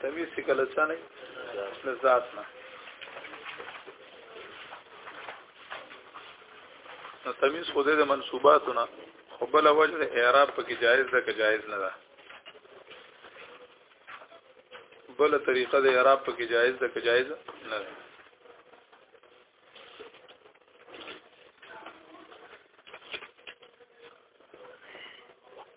تمیز څه کله څه نه لذات نه نو تمیز خو د منصوباتونه خو بل وجه د اعراب پکې جایز ده که جایز نه ده بل طریقه د اعراب پکې جایز ده که جایز نه ده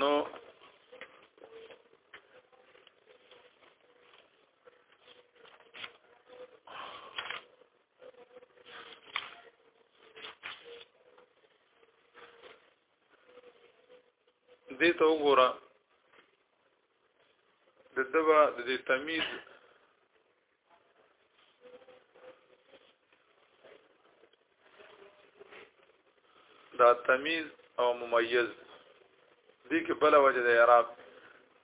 نو دې ته وګوره د دبا د دې تمیز دا تمیز او ممیز دي کې بل وجه د اعراب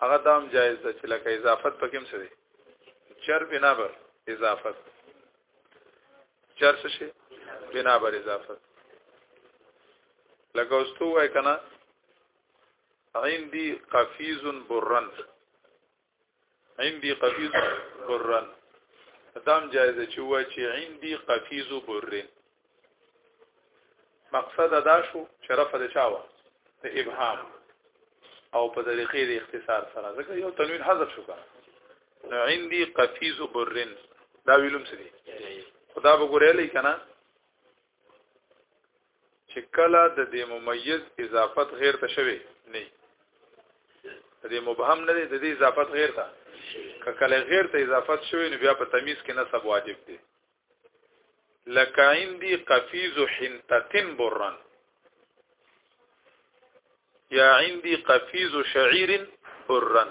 هغه دام جایز ده چې لکه اضافت پکې هم څه دي چر بنا بر اضافت چر څه شي بنا بر اضافت لکه واستو وای کنه عندي قفيز برن عندي قفيز برن دام جایزه چې وای چې عندي قفيز برن مقصد ادا شو چې رفع د چاوه د ابهام او په طریقې د اختصار سره ځکه یو تنوین حذف شو کنه عندي قفيز برن دا ویلم سړي خدا به ګورې لې کنه چې کله د دې ممیز اضافت غیر ته شوی نه د دې مبهم نه دی د دې اضافت غیر ته که کله غیر ته اضافت شوی نو بیا په تمیز کې نسب واجب دی لکه عندي قفیز حنتتن برن یا عندي قفیز شعیر برن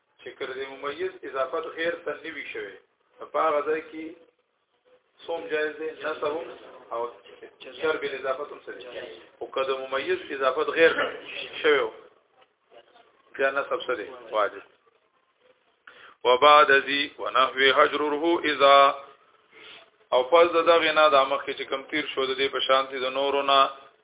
چې کړه د ممیز اضافت غیر ته نیوي شوی په هغه ځای کې څوم جایز دی نسب او شر بل اضافت هم سره او کله ممیز اضافت غیر ته شوی بیا نسب سره واجب وبعد ذي ونحو هجره اذا او پس دغه نه د مخ چې کم تیر شو د دې په شانتي د نورو نه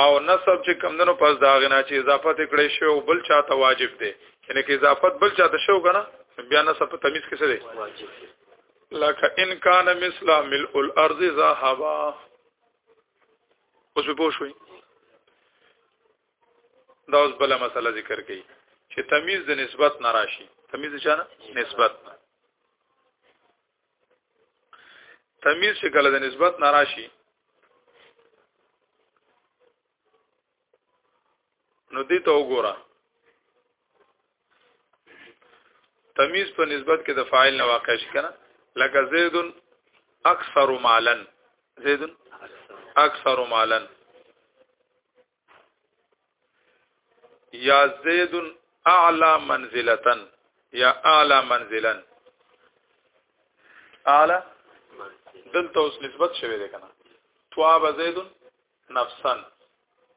او نسب چې کمندنو پس دا غنا چې اضافت کړي شی او بل چاته واجب دی یعنی کې اضافت بل چاته شو کنه بیا نسب په تمیز کې څه دی واجب لك ان كان مثل ملء الارض ذهبا اوس به پوښوي دا اوس بل مسله ذکر کړي چې تمیز د نسبت ناراضي تمیز چانه نسبت نه تمیز چې کله د نسبت ناراشي نو دې ته وګوره تمیز په نسبت کې د فاعل نه واقع شي کنه لکه زید اکثر مالن زید اکثر مالن یا زید اعلا منزلتن یا اعلا منزلن اعلا دلته اوس نسبت شوی دی کنه تواب زید نفسا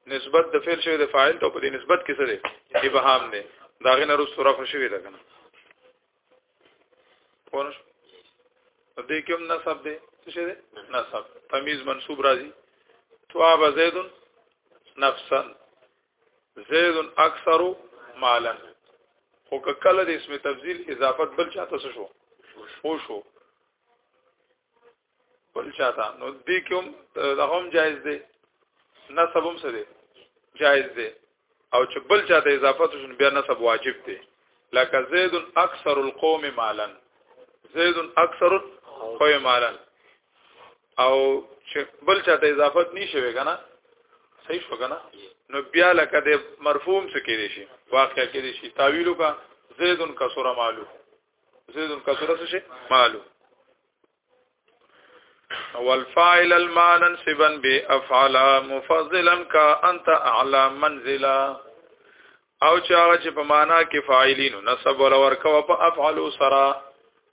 نسبت د فعل شوی د فاعل ته په دې نسبت کې څه دی ابهام دی دا غنه رس رفع شوی دی کنه پوه شو دې کوم نسب دی څه شي دی نسب تمیز منصوب راځي تواب زید نفسا زید اکثر مالا خو کله د اسم تفضیل اضافت بل چاته شو خو شو بل چاته نو دې کوم دا هم جایز دی نسب هم سره جایز دی او چې بل چاته اضافه شون بیا نسب واجب دی لکه زید اکثر القوم مالا زید اکثر القوم مالا او چې بل چاته اضافه نشوي کنه صحیح شو کنه نو بیا لکه د مرفوم څه کې دي شي واقع کې دي شي تعویلو کا زید کثر مالو زید کثر څه شي مالو او الفاعل المانا سبا بافعل مفضلا كانت اعلى منزلا او چې هغه چې په معنا کې فاعلینو نسب ولا ورکو په افعل سرا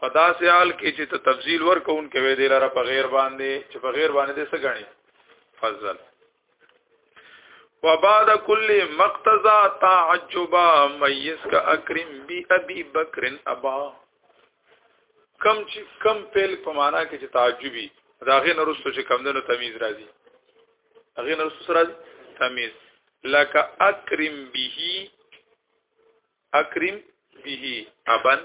په داسې حال کې چې ته تفضیل ورکون کوي د لاره په غیر باندې چې په غیر باندې څه غني فضل وبعد كل مقتضى تعجبا ميز کا اکرم بي ابي بکر ابا کم چې کم پیل په معنا کې چې تعجبي دا غي نرسته چې کم دنو تمیز راځي هغه نرسته راځي تمیز لك اکرم به اکرم به ابن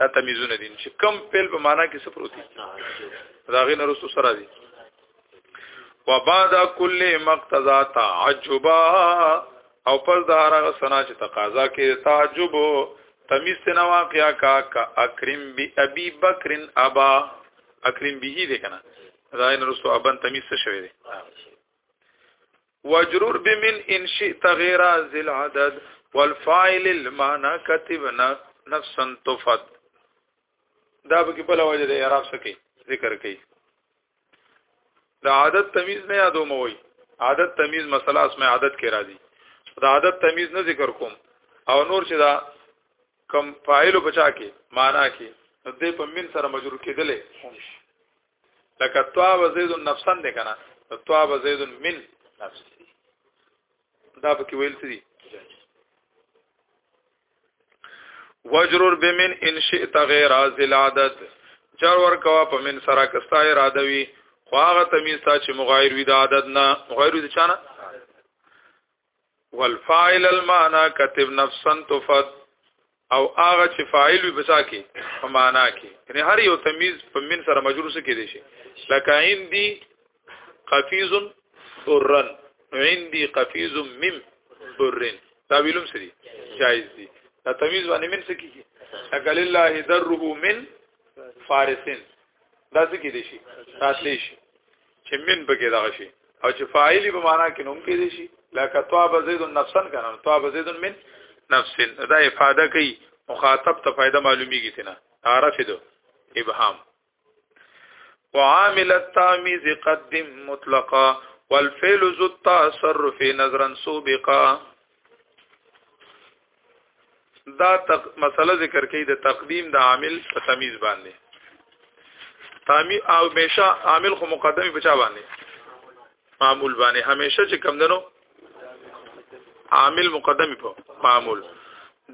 دا تمیزونه دي چې کم فعل په معنا کې څه پروت دي دا غي نرسو سره دي وبعد كل مقتضى تعجبا او پس د هرغه سنا چې تقاضا کې تعجب تمیز ته واقعیا کا کا اکرم بی ابي بکر ابا اکرم به دې کنه دا نرسو ابن تمیز څه شوی دی وجرور بمن ان شئت غیر ذل عدد والفاعل المعنى كتبنا نفسا تفد دا به بل وجه د اعراب سکی ذکر کړي دا عادت تمیز نه یادو موي عادت تمیز مسله اسم عادت کې راځي دا عادت تمیز نه ذکر کوم او نور چې دا کم فاعل بچا کې معنا کې دې په من سره مجرور کېدلې لکه طاب زید نفسن دی کنه طاب زید من نفسی دا به کې ویل دي وجرور بمن ان شئت غیر ذل عدد جر ور کوا په من سره کستا اراده وی خو هغه تمیز تا چې مغایر وی د عدد نه مغایر وی د چانه والفاعل المعنى كتب نفسا تفد او هغه چې فاعل وي بچا کې په معنا کې یعنی هر یو تمیز په من سره مجرور څه کې دي شي لکه عندي قفیز برن عندي قفیز مم برن دا ویلم سری جایز دي دا تمیز باندې من څه کیږي لکه لله دره من فارسن دا څه کې دي شي راتلی شي چې من په کې دغه شي او چې فاعل په معنا کې نوم کې دي شي لکه طاب زید نفسا کنه طاب زید من نفس دا افاده کوي مخاطب ته فائدہ معلومیږي تنه عارف دو ابهام وعامل التعميز قدم مطلقا والفعل ذو التصرف نظرا سابقا دا تق... مسله ذکر کوي د تقدیم د عامل په تمیز باندې تامی او همیشه عامل خو مقدمه بچا باندې معمول باندې همیشه چې کم دنو عامل مقدم په معمول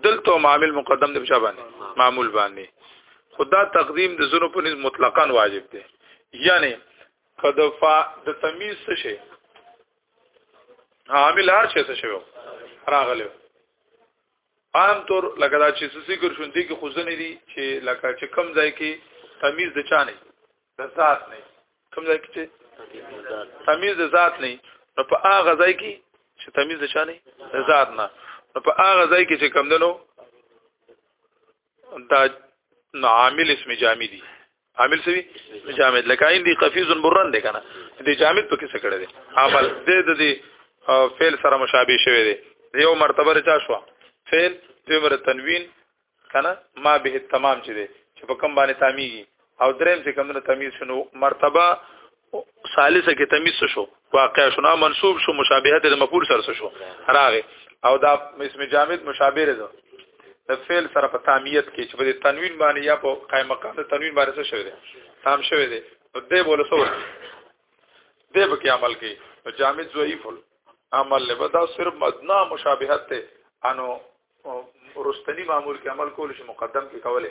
دلته عامل مقدم دی بچا باندې معمول باندې خدا تقدیم د زونو په نسبت مطلقاً واجب دی یعنی کده فا د تمیز څه شي عامل هر څه څه شوی راغلی عام طور لکه دا چې ذکر شون دي کې خوځنې دي چې لکه چې کم ځای کې تمیز د چا نه د ذات نه کم ځای کې چې تمیز د ذات نه نو په هغه ځای کې چې تمیز د چا نه د ذات نه نو په هغه ځای کې چې کم دنو دا عامل اسم جامع دي عامل سوي جامد لکه ان دي قفيز برن دي کنه دي جامد په کیسه کړه دي عمل دې د دې فعل سره مشابه شوی دی یو مرتبه رچا شو فعل دې مر تنوین کنه ما به تمام چي دي چې په کم باندې تاميږي او دریم چې کم نه تمیز شنو مرتبه ثالثه کې تمیز شو واقع شو نه منصوب شو مشابهت د مفعول سره شو راغه او دا اسم جامد مشابه ده د فعل سره په تامیت کې چې په تنوین باندې یا په قائم مقام د تنوین باندې څه شوی دی تام شوی دی نو دې بوله سو دې به کې عمل کې جامد ضعیف عمل له دا صرف مدنا مشابهت ته انو رستنی معمول کې عمل کول شي مقدم کې کوله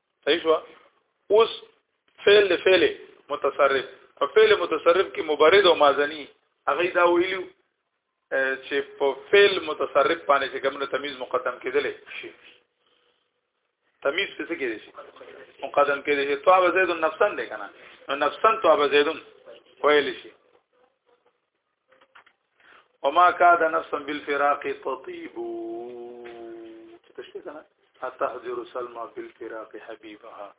صحیح شو اوس فعل له فعل متصرف په فعل متصرف کې مبرد او مازنی هغه دا ویلو چې په فعل متصرف باندې چې کومه تمیز مقدم کېدل شي تمیز څه کې دي مقدم کې دي تو ابو زید نفسن دی کنه نو نفسن تو ابو زید ویل شي وما كاد نفسا بالفراق تطيب تشتي کنه حتى حضر سلمى بالفراق حبيبها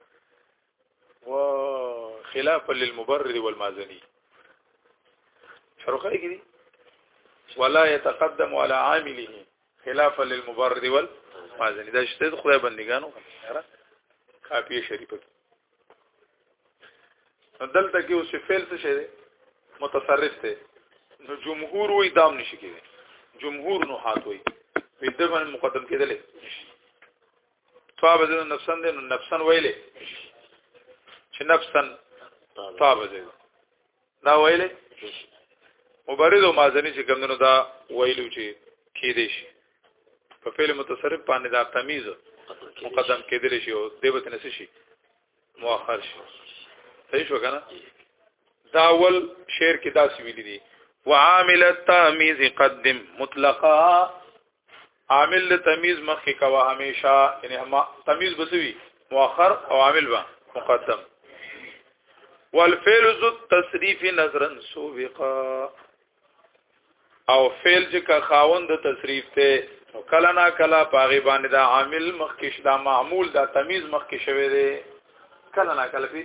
وخلافا للمبرد والمازني شرخه کې دي ولا يتقدم على عامله خلاف للمبرد ول مازنی دا شته خدای بندګانو کاپی شریف دلته کې اوس فعل څه شي متصرف ته نو جمهور وې دام نشي کېږي جمهور نو حات وې په دې باندې مقدم کېدلې طاب ذن نفسن دې نفسن ویلې چې نفسن طاب ذن دا ویلې مبرد او مازنی چې کمندونو دا ویلو چې کې دي شي په فعل متصرف باندې دا تمیز مقدم کېدل شي او دیوت نس شي مؤخر شي صحیح شو کنه دا اول شعر کې دا سی ویلي دي وعامل التمیز قدم مطلقا عامل له تمیز مخکې کوا همیشه یعنی هم تمیز بسوي مؤخر او عامل با مقدم والفعل ذو التصریف نظرا سوبقا او فعل چې کا خاوند د تصریف ته کله نا کله پاغي باندې دا عامل مخکې دا معمول دا تمیز مخکې شوی دی کله نا کله